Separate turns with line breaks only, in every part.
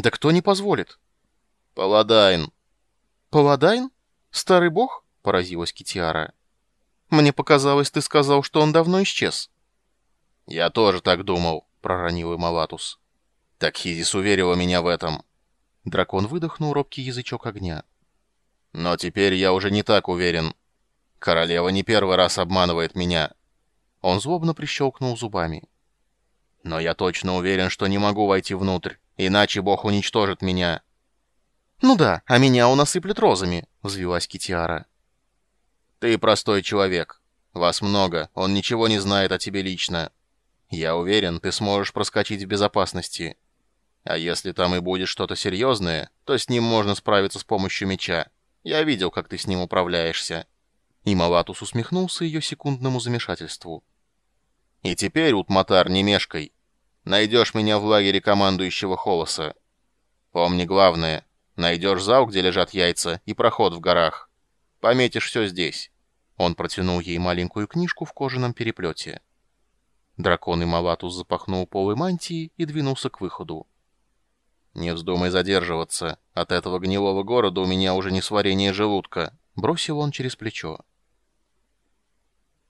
Да кто не позволит?
Паладайн.
Паладайн? Старый бог? Поразилась Китиара. Мне показалось, ты сказал, что он давно исчез.
Я тоже так думал, проронил Ималатус. Так Хизис уверила меня в этом.
Дракон выдохнул робкий язычок огня.
Но теперь я уже не так уверен. Королева не первый раз обманывает меня.
Он злобно прищелкнул зубами.
Но я точно уверен, что не могу войти внутрь, иначе бог уничтожит меня.
Ну да, а меня он осыплет розами, взвилась Китиара.
Ты простой человек. Вас много, он ничего не знает о тебе лично. Я уверен, ты сможешь проскочить в безопасности. А если там и будет что-то серьезное, то с ним можно справиться с помощью меча. Я видел, как ты с ним управляешься».
И Малатус усмехнулся ее секундному замешательству.
«И теперь, Утматар, не мешкай. Найдешь меня в лагере командующего Холоса. Помни главное. Найдешь зал, где лежат яйца, и проход в горах. Пометишь все здесь».
Он протянул ей маленькую книжку в кожаном переплете. Дракон и Малатус запахнул полы мантии и двинулся к выходу.
«Не вздумай задерживаться. От этого гнилого города у меня уже не сварение желудка», — бросил он через плечо.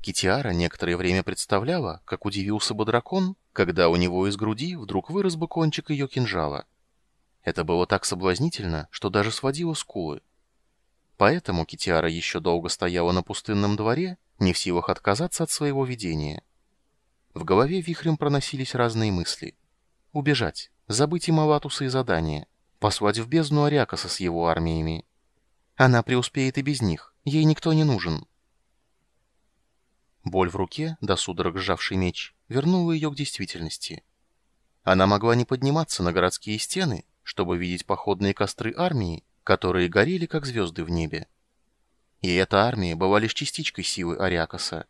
Китиара некоторое время представляла, как удивился бы дракон, когда у него из груди вдруг вырос бы кончик ее кинжала. Это было так соблазнительно, что даже сводило скулы. Поэтому Китиара еще долго стояла на пустынном дворе, не в силах отказаться от своего видения. В голове вихрем проносились разные мысли. Убежать. Забыть и Малатуса и задание. Послать в бездну Арякоса с его армиями. Она преуспеет и без них. Ей никто не нужен. Боль в руке, до судорог сжавший меч, вернула ее к действительности. Она могла не подниматься на городские стены, чтобы видеть походные костры армии, которые горели, как звезды в небе. И эта армия была лишь частичкой силы Ариакоса.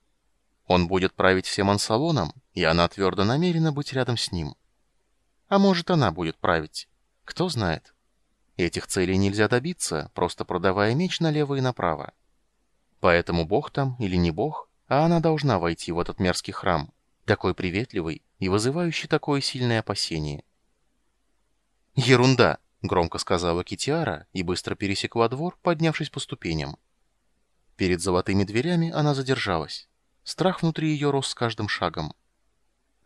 Он будет править всем ансалоном, и она твердо намерена быть рядом с ним. А может, она будет править. Кто знает. Этих целей нельзя добиться, просто продавая меч налево и направо. Поэтому бог там или не бог, а она должна войти в этот мерзкий храм, такой приветливый и вызывающий такое сильное опасение. «Ерунда!» — громко сказала Китиара и быстро пересекла двор, поднявшись по ступеням. Перед золотыми дверями она задержалась. Страх внутри ее рос с каждым шагом.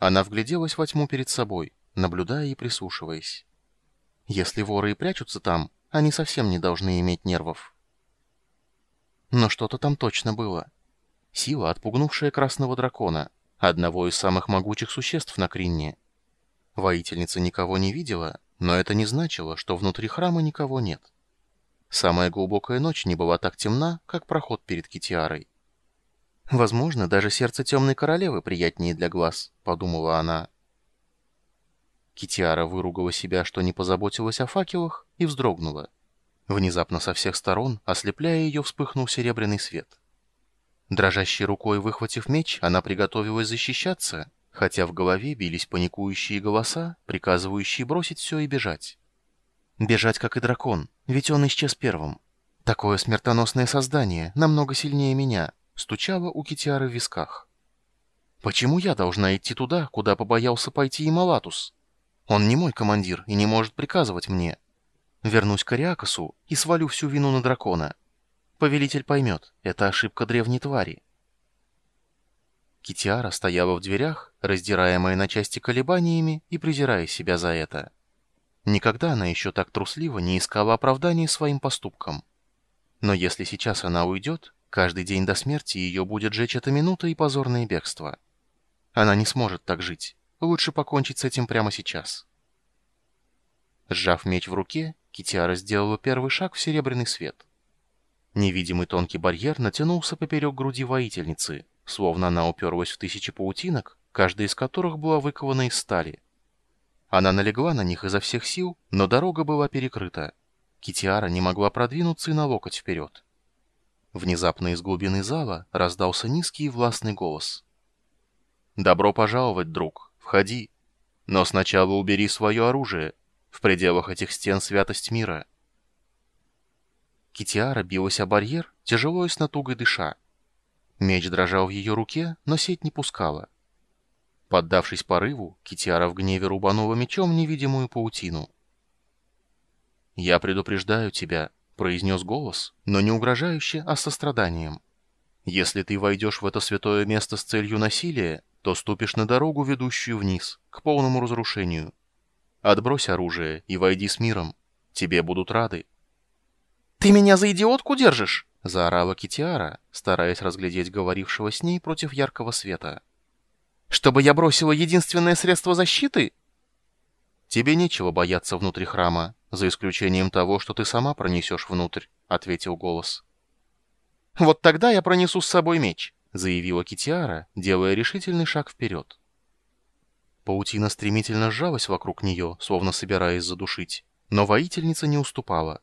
Она вгляделась во тьму перед собой — наблюдая и прислушиваясь. Если воры и прячутся там, они совсем не должны иметь нервов. Но что-то там точно было. Сила, отпугнувшая красного дракона, одного из самых могучих существ на Кринне. Воительница никого не видела, но это не значило, что внутри храма никого нет. Самая глубокая ночь не была так темна, как проход перед Китиарой. «Возможно, даже сердце темной королевы приятнее для глаз», — подумала она. Китиара выругала себя, что не позаботилась о факелах, и вздрогнула. Внезапно со всех сторон, ослепляя ее, вспыхнул серебряный свет. Дрожащей рукой выхватив меч, она приготовилась защищаться, хотя в голове бились паникующие голоса, приказывающие бросить все и бежать. Бежать, как и дракон, ведь он исчез первым. Такое смертоносное создание, намного сильнее меня, стучало у Китиары в висках. Почему я должна идти туда, куда побоялся пойти и Малатус? Он не мой командир и не может приказывать мне. Вернусь к Ариакосу и свалю всю вину на дракона. Повелитель поймет, это ошибка древней твари. Китиара стояла в дверях, раздираемая на части колебаниями и презирая себя за это. Никогда она еще так трусливо не искала оправдания своим поступкам. Но если сейчас она уйдет, каждый день до смерти ее будет жечь эта минута и позорное бегство. Она не сможет так жить. Лучше покончить с этим прямо сейчас. Сжав меч в руке, Китиара сделала первый шаг в серебряный свет. Невидимый тонкий барьер натянулся поперек груди воительницы, словно она уперлась в тысячи паутинок, каждая из которых была выкована из стали. Она налегла на них изо всех сил, но дорога была перекрыта. Китиара не могла продвинуться и на локоть вперед. Внезапно из глубины зала раздался низкий и властный голос. «Добро пожаловать, друг!» Входи. Но сначала убери свое оружие. В пределах этих стен святость мира. Китиара билась о барьер, тяжело и с натугой дыша. Меч дрожал в ее руке, но сеть не пускала. Поддавшись порыву, Китиара в гневе рубанула мечом невидимую паутину. «Я предупреждаю тебя», — произнес голос, но не угрожающе, а с состраданием. «Если ты войдешь в это святое место с целью насилия, то ступишь на дорогу, ведущую вниз, к полному разрушению. Отбрось оружие и войди с миром. Тебе будут рады».
«Ты меня за идиотку держишь?»
— заорала Китиара, стараясь разглядеть говорившего с ней против яркого света.
«Чтобы я бросила единственное средство защиты?»
«Тебе нечего бояться внутри храма, за исключением того, что ты сама пронесешь внутрь», — ответил голос.
«Вот тогда я пронесу с собой меч», —
заявила Китиара, делая решительный шаг вперед. Паутина стремительно сжалась вокруг нее, словно собираясь задушить, но воительница не уступала.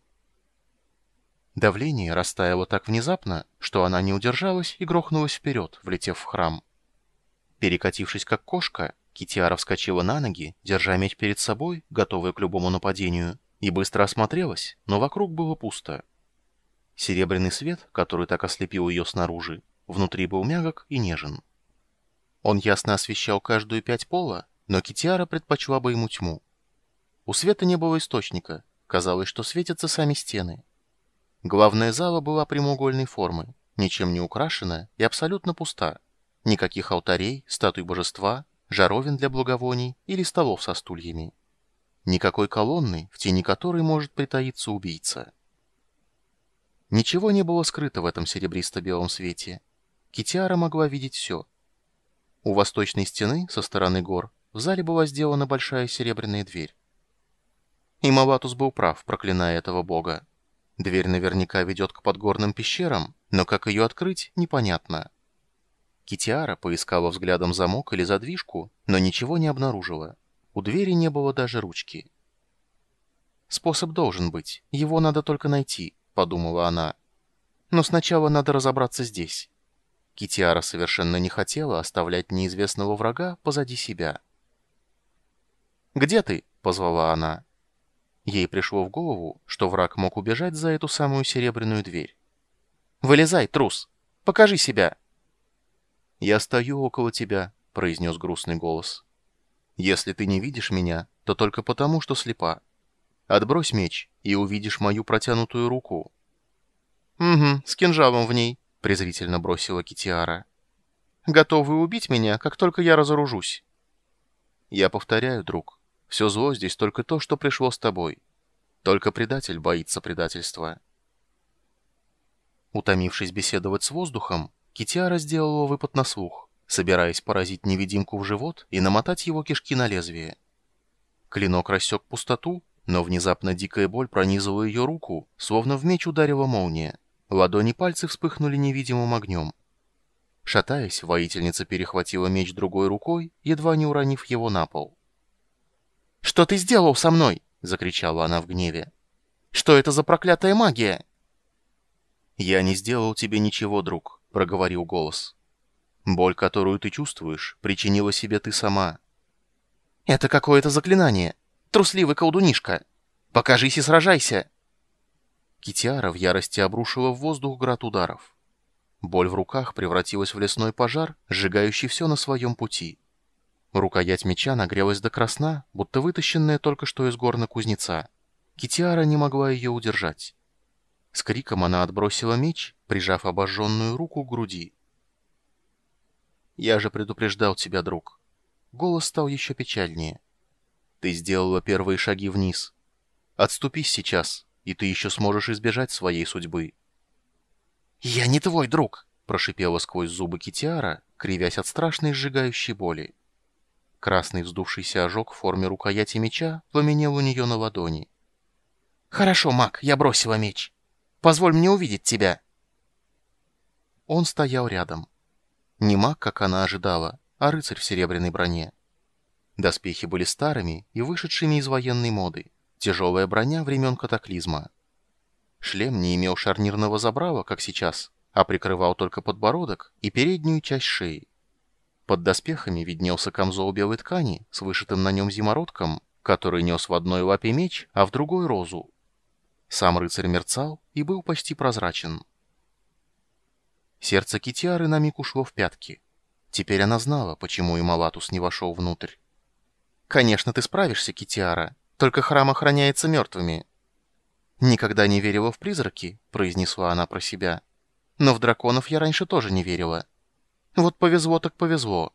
Давление растаяло так внезапно, что она не удержалась и грохнулась вперед, влетев в храм. Перекатившись как кошка, Китиара вскочила на ноги, держа меч перед собой, готовая к любому нападению, и быстро осмотрелась, но вокруг было пусто. Серебряный свет, который так ослепил ее снаружи, внутри был мягок и нежен. Он ясно освещал каждую пять пола, но Китиара предпочла бы ему тьму. У света не было источника, казалось, что светятся сами стены. Главная зала была прямоугольной формы, ничем не украшена и абсолютно пуста. Никаких алтарей, статуй божества, жаровин для благовоний или столов со стульями. Никакой колонны, в тени которой может притаиться убийца. Ничего не было скрыто в этом серебристо-белом свете. Китиара могла видеть все. У восточной стены, со стороны гор, в зале была сделана большая серебряная дверь. И Малатус был прав, проклиная этого бога. Дверь наверняка ведет к подгорным пещерам, но как ее открыть, непонятно. Китиара поискала взглядом замок или задвижку, но ничего не обнаружила. У двери не было даже ручки. «Способ должен быть, его надо только найти», — подумала она. «Но сначала надо разобраться здесь». Китиара совершенно не хотела оставлять неизвестного врага позади себя. «Где ты?» — позвала она. Ей пришло в голову, что враг мог убежать за эту самую серебряную дверь. «Вылезай, трус! Покажи себя!» «Я стою около тебя», — произнес грустный голос. Если ты не видишь меня, то только потому, что слепа. Отбрось меч, и увидишь мою протянутую руку».
«Угу, с кинжалом в ней», — презрительно бросила Китиара. «Готовы убить меня, как только я разоружусь».
«Я повторяю, друг, все зло здесь только то, что пришло с тобой. Только предатель боится предательства». Утомившись беседовать с воздухом, Китиара сделала выпад на слух собираясь поразить невидимку в живот и намотать его кишки на лезвие. Клинок рассек пустоту, но внезапно дикая боль пронизывала ее руку, словно в меч ударила молния. Ладони пальцы вспыхнули невидимым огнем. Шатаясь, воительница перехватила меч другой рукой, едва не уронив его на пол.
«Что ты сделал со мной?» — закричала она в гневе. «Что это за проклятая магия?»
«Я не сделал тебе ничего, друг», — проговорил голос. Боль, которую ты чувствуешь, причинила себе ты сама.
Это какое-то заклинание. Трусливый колдунишка. Покажись и сражайся.
Китиара в ярости обрушила в воздух град ударов. Боль в руках превратилась в лесной пожар, сжигающий все на своем пути. Рукоять меча нагрелась до красна, будто вытащенная только что из горна кузнеца. Китиара не могла ее удержать. С криком она отбросила меч, прижав обожженную руку к груди. Я же предупреждал тебя, друг. Голос стал еще печальнее. Ты сделала первые шаги вниз. Отступись сейчас, и ты еще сможешь избежать своей судьбы.
«Я не твой друг!»
— прошипела сквозь зубы Китиара, кривясь от страшной сжигающей боли. Красный вздувшийся ожог в форме рукояти меча пламенел у нее на ладони.
«Хорошо, маг, я бросила меч. Позволь мне увидеть тебя».
Он стоял рядом. Не маг, как она ожидала, а рыцарь в серебряной броне. Доспехи были старыми и вышедшими из военной моды. Тяжелая броня времен катаклизма. Шлем не имел шарнирного забрала, как сейчас, а прикрывал только подбородок и переднюю часть шеи. Под доспехами виднелся камзол белой ткани с вышитым на нем зимородком, который нес в одной лапе меч, а в другой розу. Сам рыцарь мерцал и был почти прозрачен. Сердце Китиары на миг ушло в пятки. Теперь она знала, почему и Малатус не вошел внутрь.
«Конечно, ты справишься, Китиара. Только храм охраняется мертвыми».
«Никогда не верила в призраки», — произнесла она про себя. «Но в драконов я раньше тоже не верила. Вот повезло так повезло.